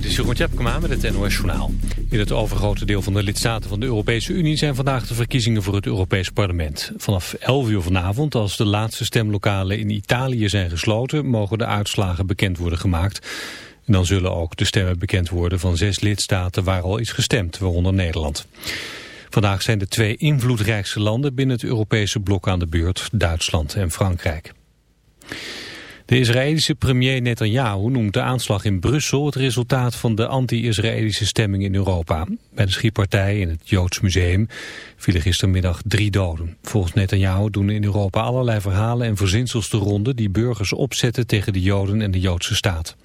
Dit is Jeroen Tjepkema met het NOS Journaal. In het overgrote deel van de lidstaten van de Europese Unie... zijn vandaag de verkiezingen voor het Europees Parlement. Vanaf 11 uur vanavond, als de laatste stemlokalen in Italië zijn gesloten... mogen de uitslagen bekend worden gemaakt. En dan zullen ook de stemmen bekend worden van zes lidstaten... waar al is gestemd, waaronder Nederland. Vandaag zijn de twee invloedrijkste landen binnen het Europese blok aan de beurt... Duitsland en Frankrijk. De Israëlische premier Netanyahu noemt de aanslag in Brussel het resultaat van de anti-Israëlische stemming in Europa. Bij de schietpartij in het Joods Museum vielen gistermiddag drie doden. Volgens Netanyahu doen in Europa allerlei verhalen en verzinsels de ronde die burgers opzetten tegen de Joden en de Joodse staat.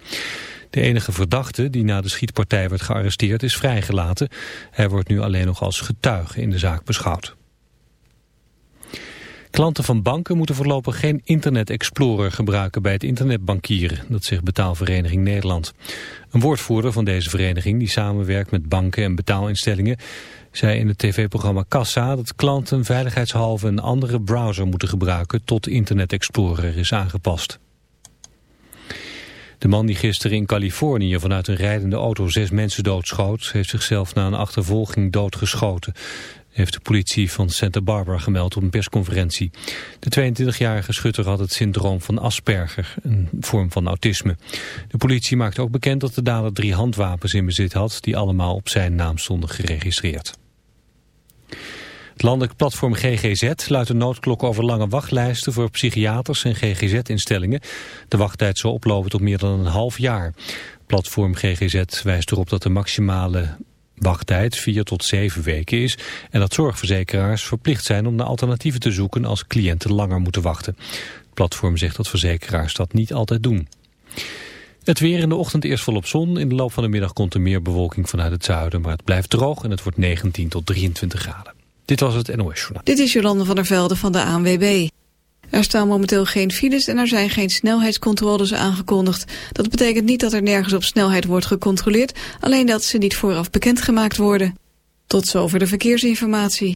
De enige verdachte die na de schietpartij werd gearresteerd is vrijgelaten. Hij wordt nu alleen nog als getuige in de zaak beschouwd. Klanten van banken moeten voorlopig geen Internet Explorer gebruiken bij het internetbankieren. Dat zegt betaalvereniging Nederland. Een woordvoerder van deze vereniging die samenwerkt met banken en betaalinstellingen zei in het tv-programma Kassa dat klanten veiligheidshalve een andere browser moeten gebruiken tot Internet Explorer is aangepast. De man die gisteren in Californië vanuit een rijdende auto zes mensen doodschoot... heeft zichzelf na een achtervolging doodgeschoten heeft de politie van Santa Barbara gemeld op een persconferentie. De 22-jarige schutter had het syndroom van Asperger, een vorm van autisme. De politie maakte ook bekend dat de dader drie handwapens in bezit had... die allemaal op zijn naam stonden geregistreerd. Het landelijk platform GGZ luidt een noodklok over lange wachtlijsten voor psychiaters en GGZ-instellingen. De wachttijd zal oplopen tot meer dan een half jaar. Platform GGZ wijst erop dat de maximale wachttijd 4 tot 7 weken is en dat zorgverzekeraars verplicht zijn om naar alternatieven te zoeken als cliënten langer moeten wachten. Het platform zegt dat verzekeraars dat niet altijd doen. Het weer in de ochtend eerst volop zon. In de loop van de middag komt er meer bewolking vanuit het zuiden. Maar het blijft droog en het wordt 19 tot 23 graden. Dit was het NOS Journaal. Dit is Jolande van der Velde van de ANWB. Er staan momenteel geen files en er zijn geen snelheidscontroles aangekondigd. Dat betekent niet dat er nergens op snelheid wordt gecontroleerd, alleen dat ze niet vooraf bekendgemaakt worden. Tot zover de verkeersinformatie.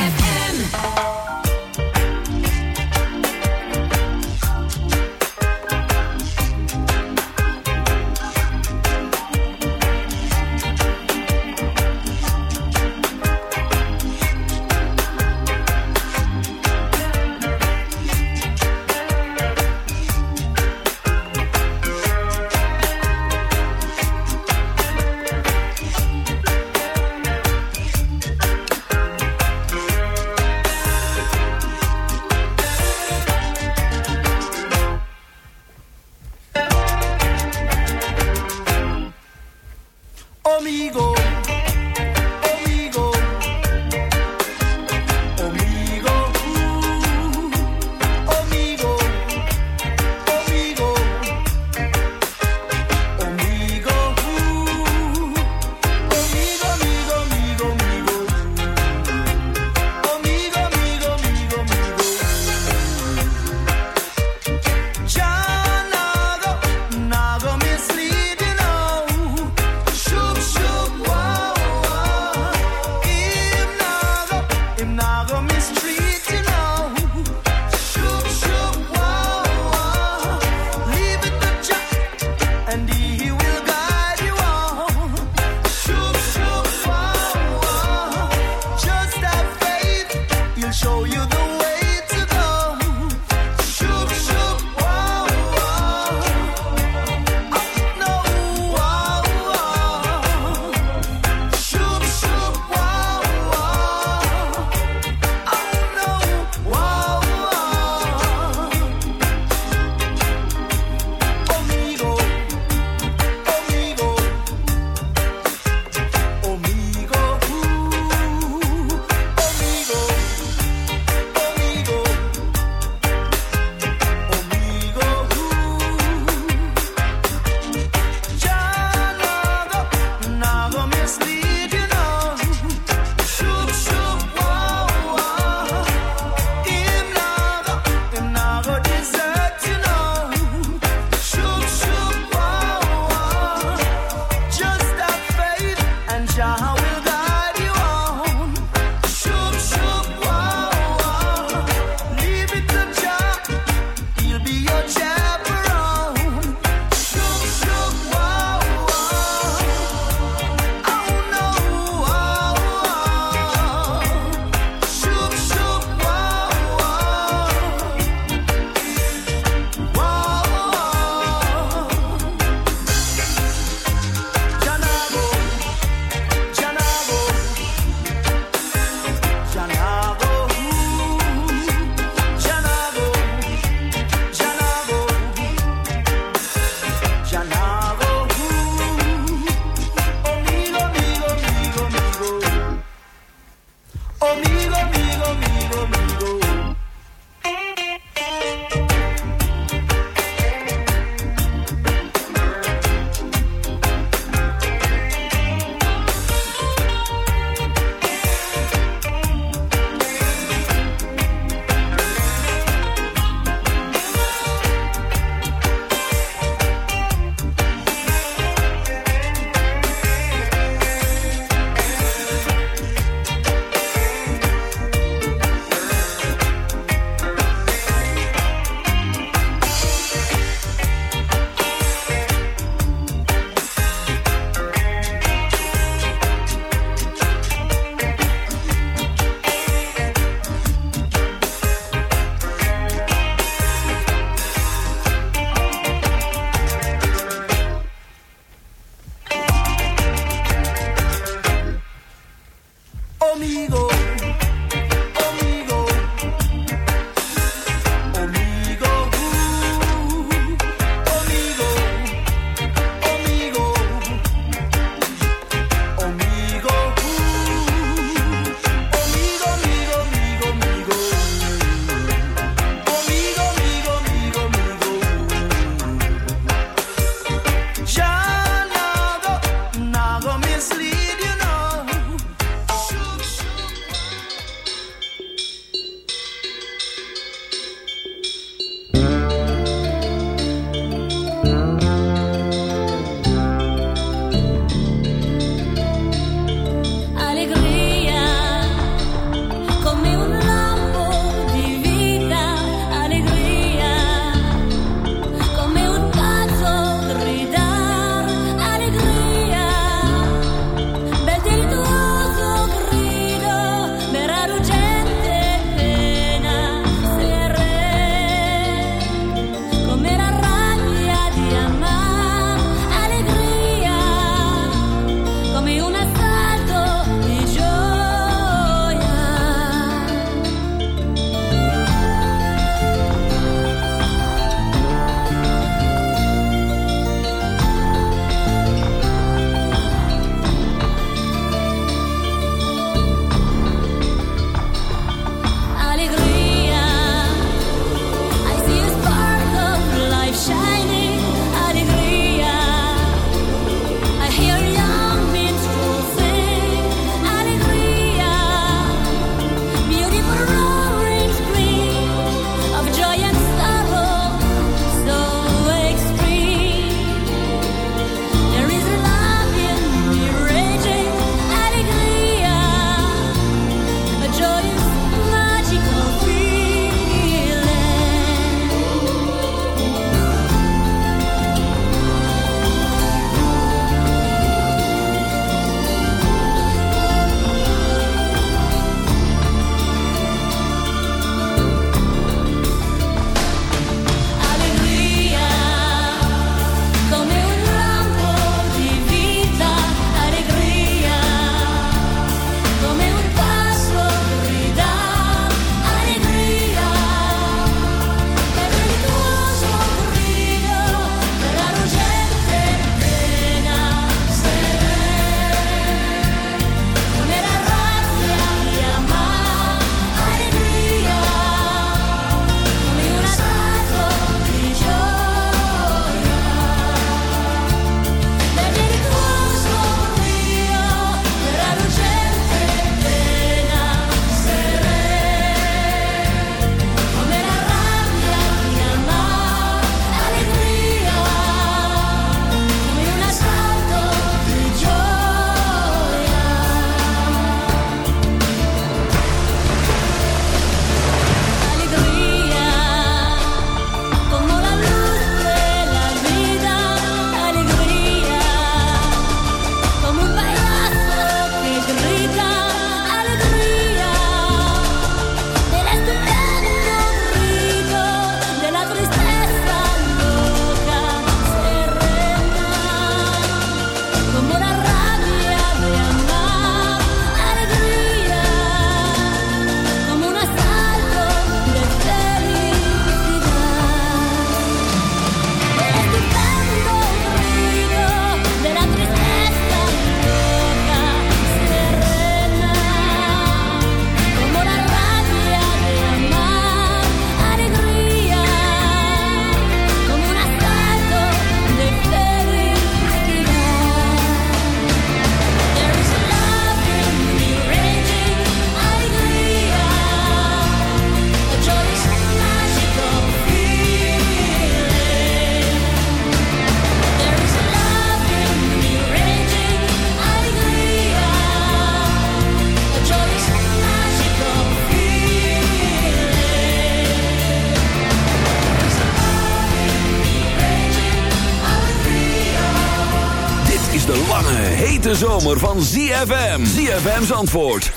hete zomer van ZFM. ZFM's antwoord. 106.9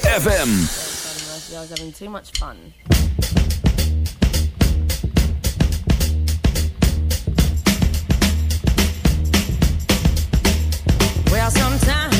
FM. I are having too much fun. Well, sometimes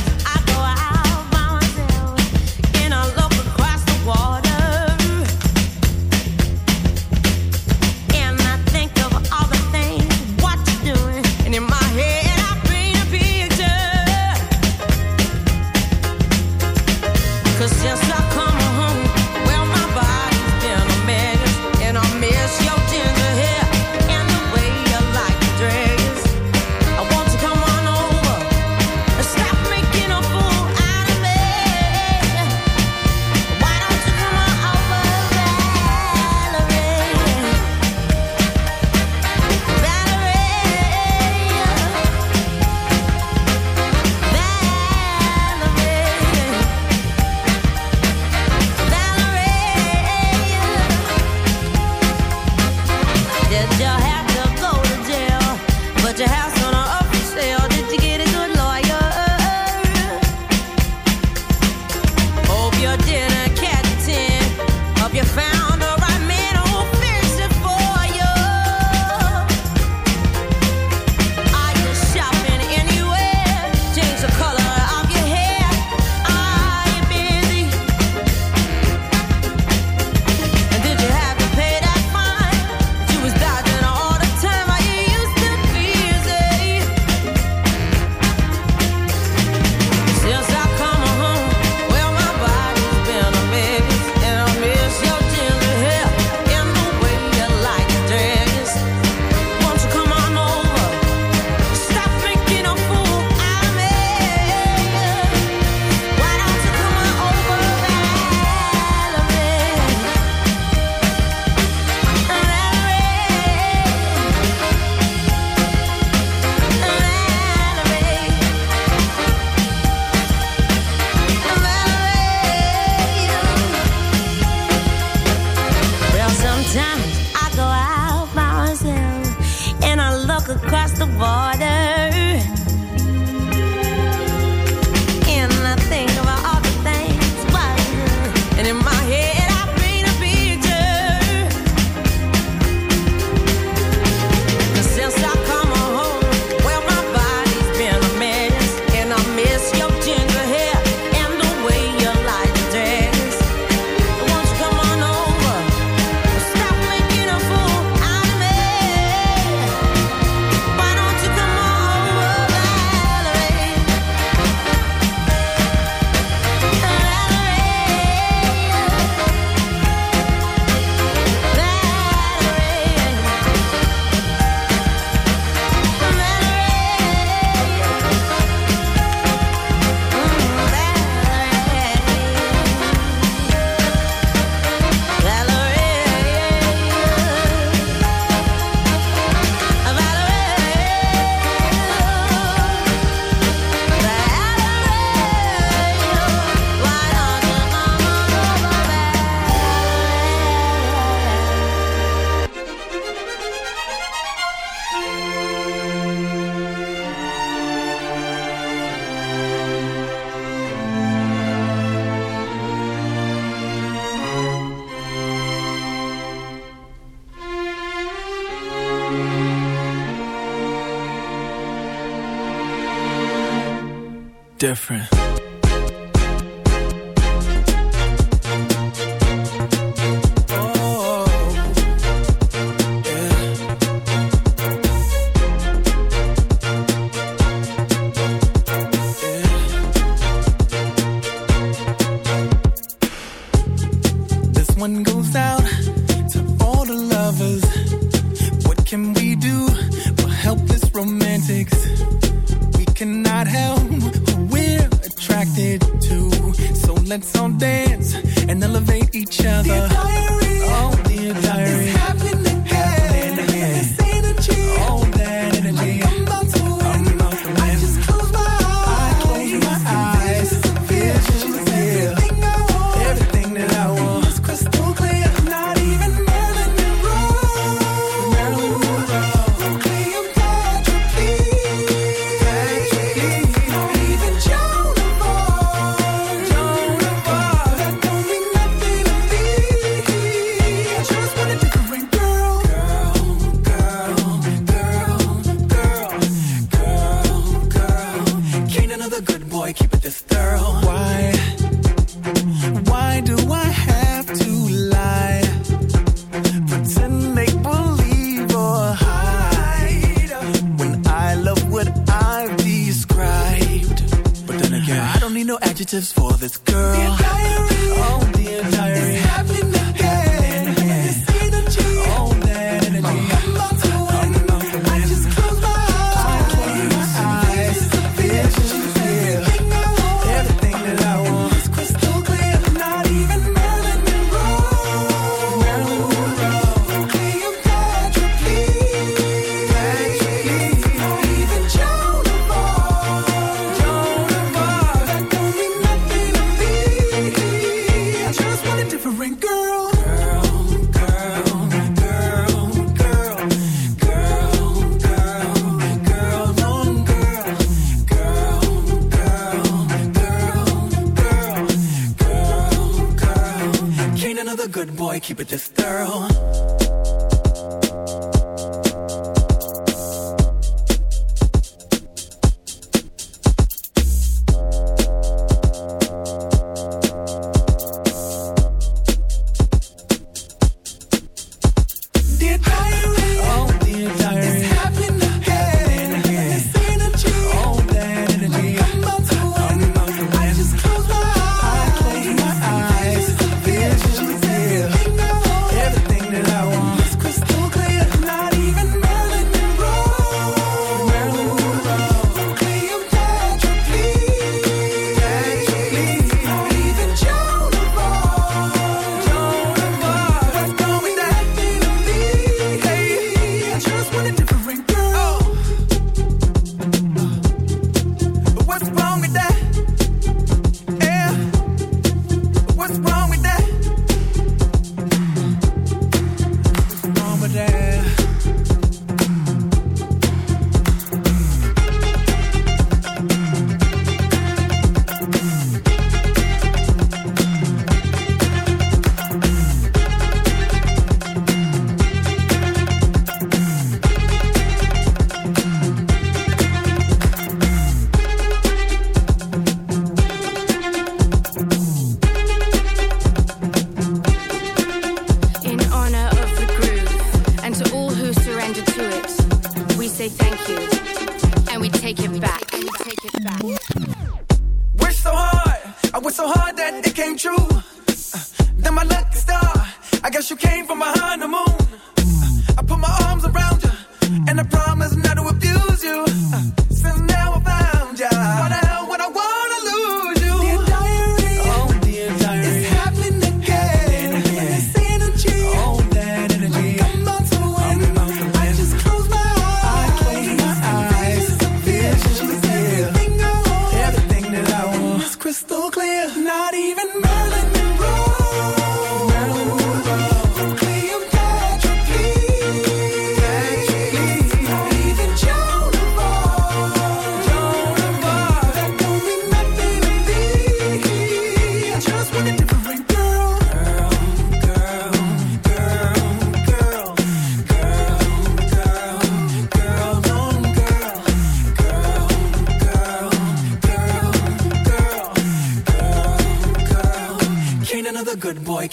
different.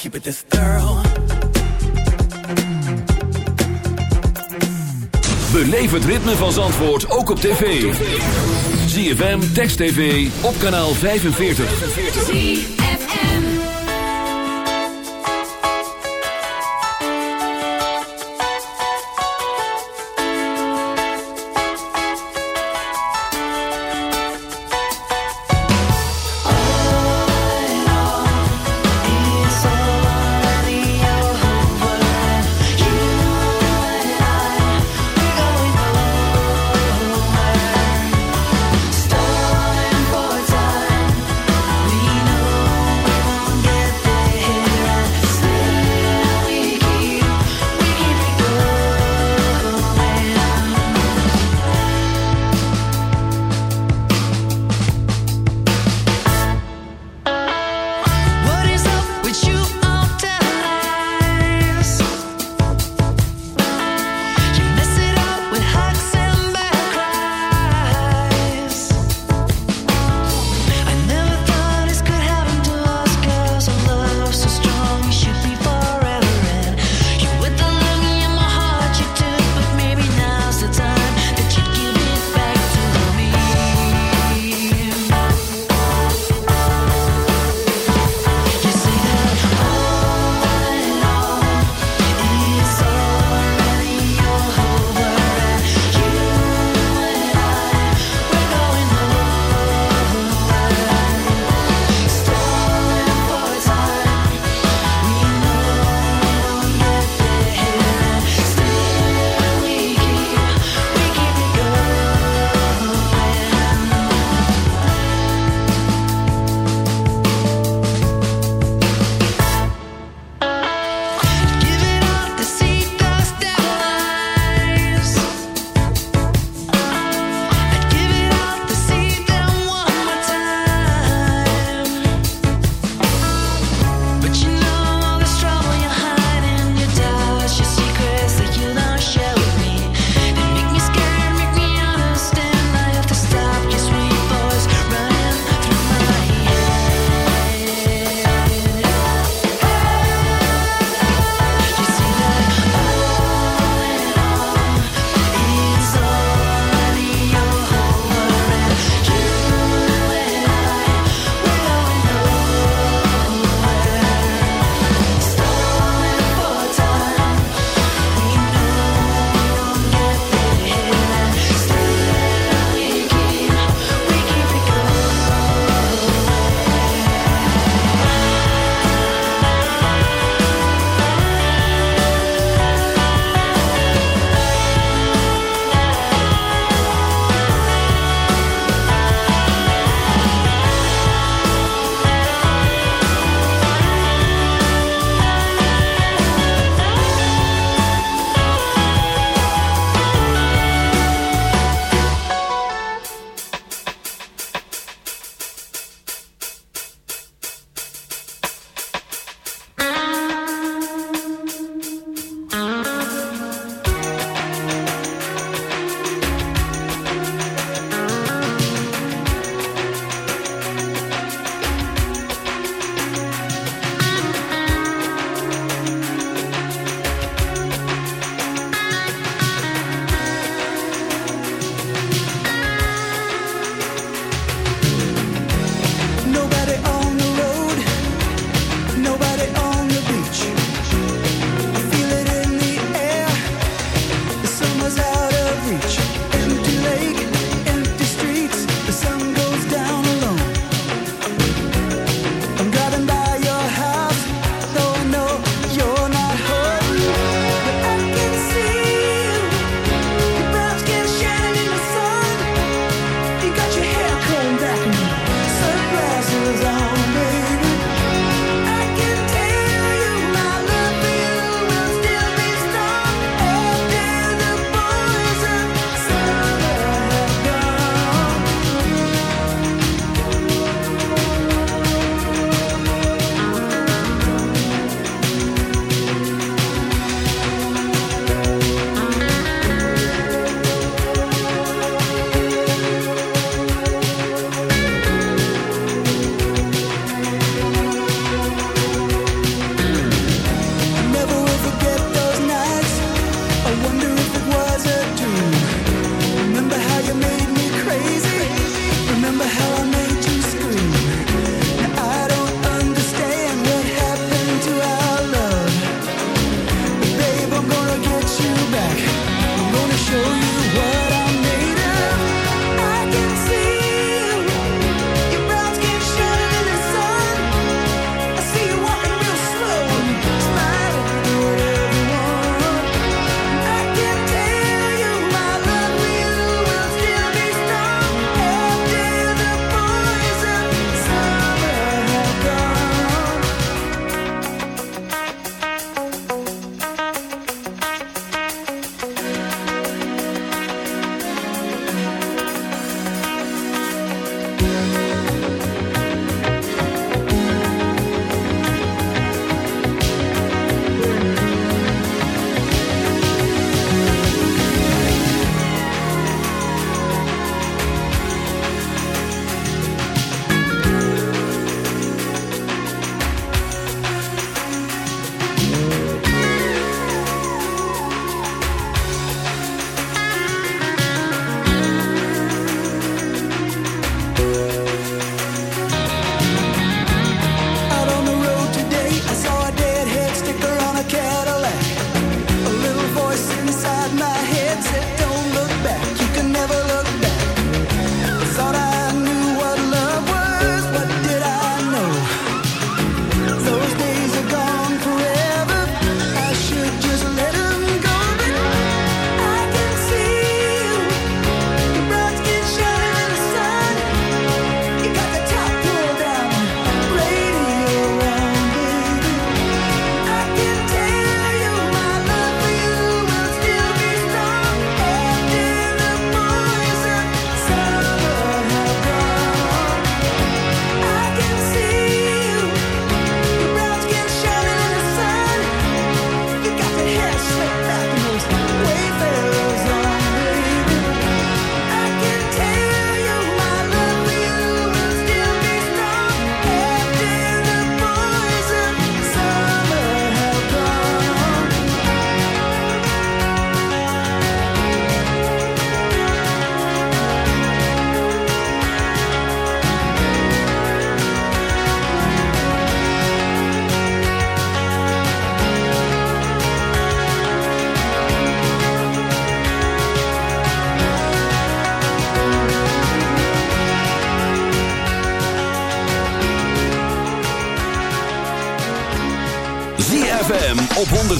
keep it this thorough. Beleef het ritme van Zandvoort ook op tv. ZFM, Text TV, op kanaal 45.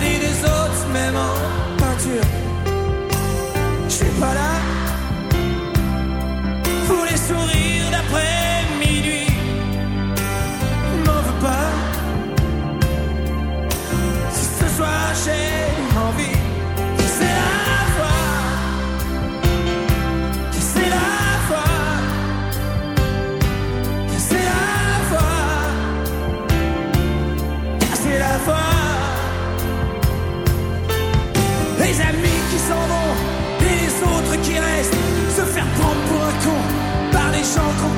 Vie des autres même en peinture. Je suis pas là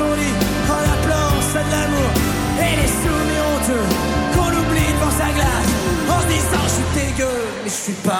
son lit. En appelant ça de l'amour Et les souvenirs honteux Qu'on oublie devant sa glace. En se disant je suis dégueu Mais je suis pas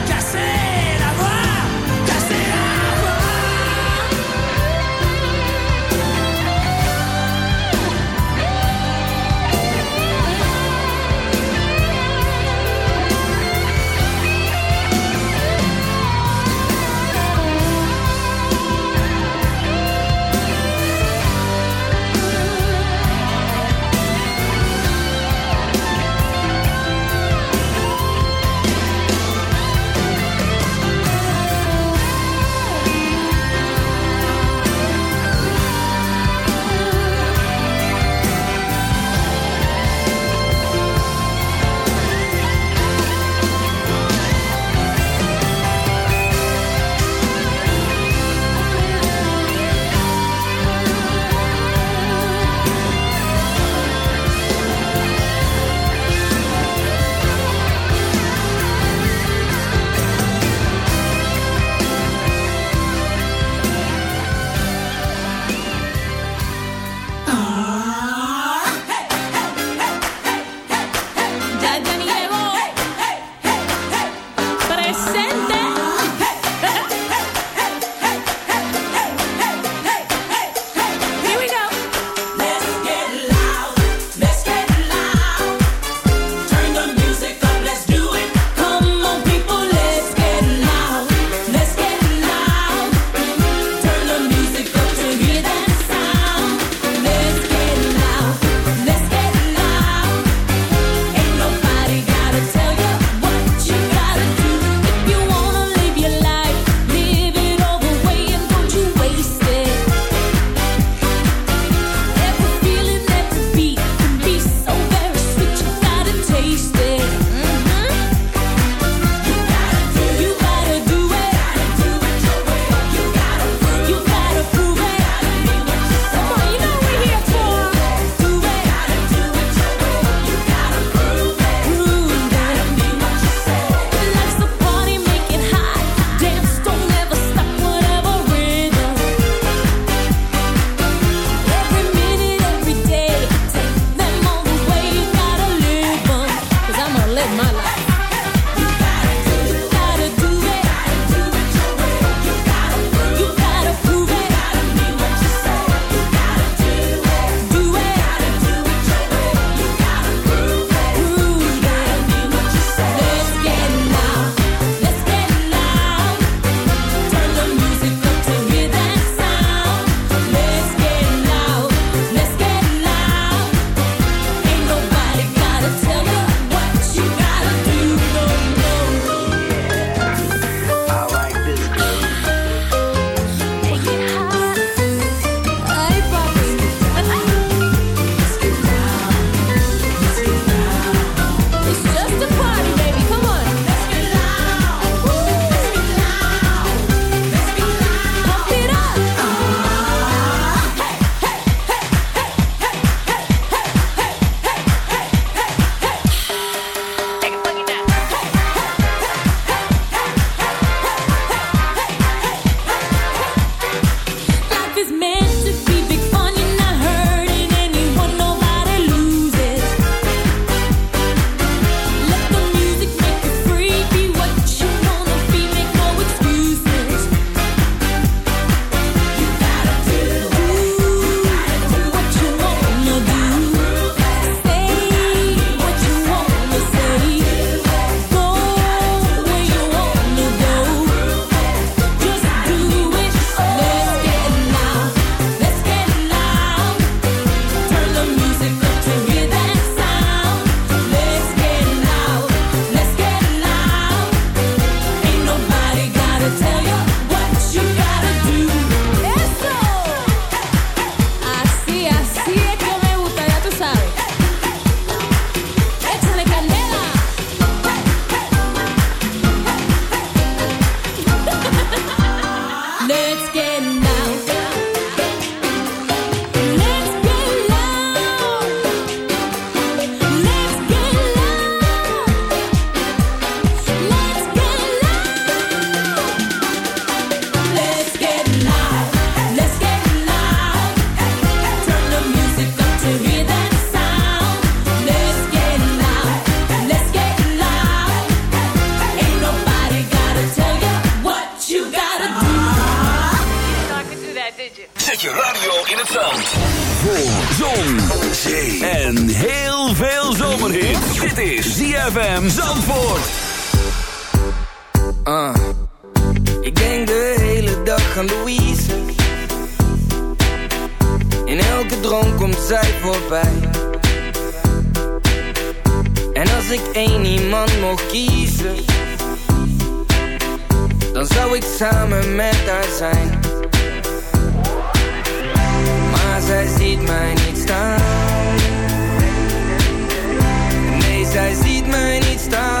Louise. In elke droom komt zij voorbij. En als ik één iemand mocht kiezen, dan zou ik samen met haar zijn. Maar zij ziet mij niet staan. Nee, zij ziet mij niet staan.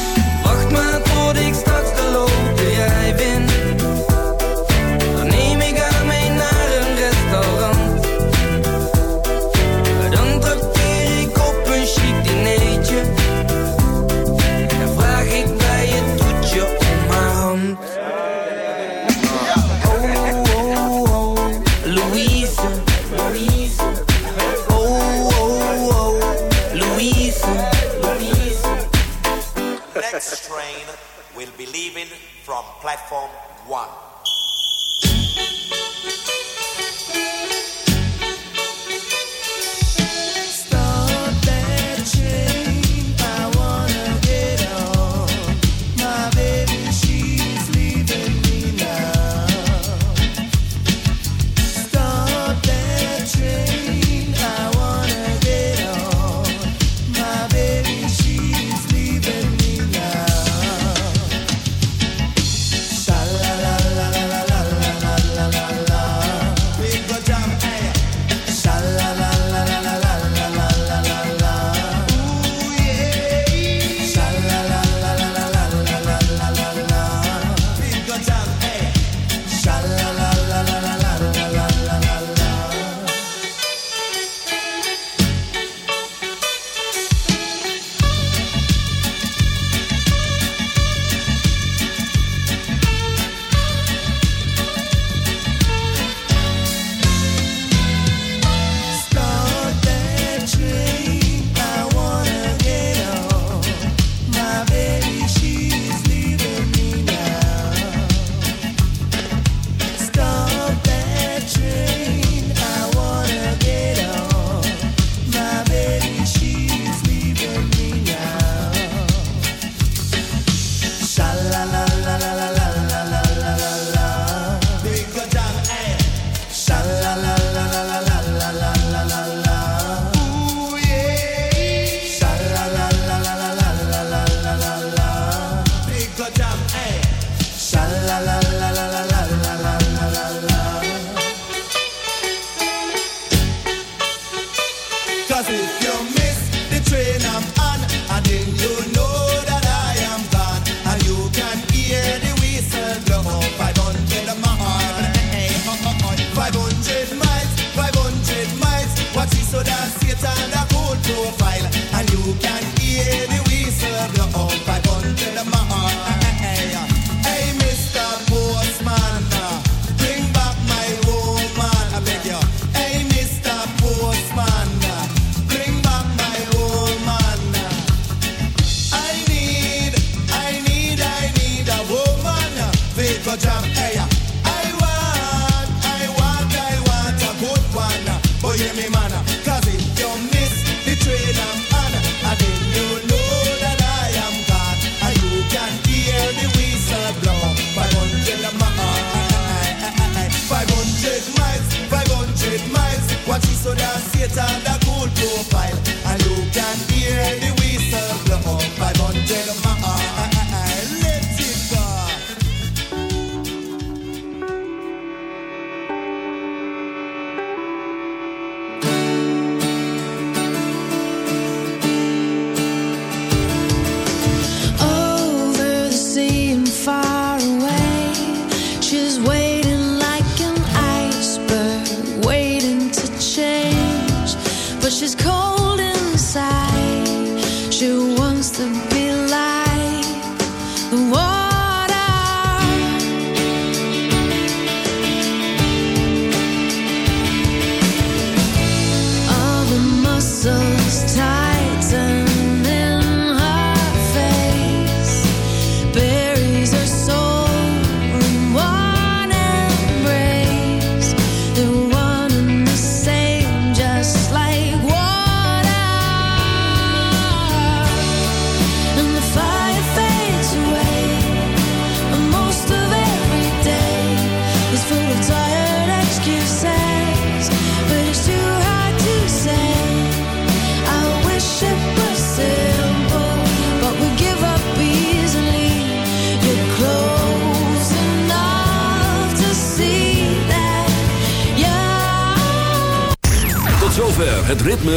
from platform one.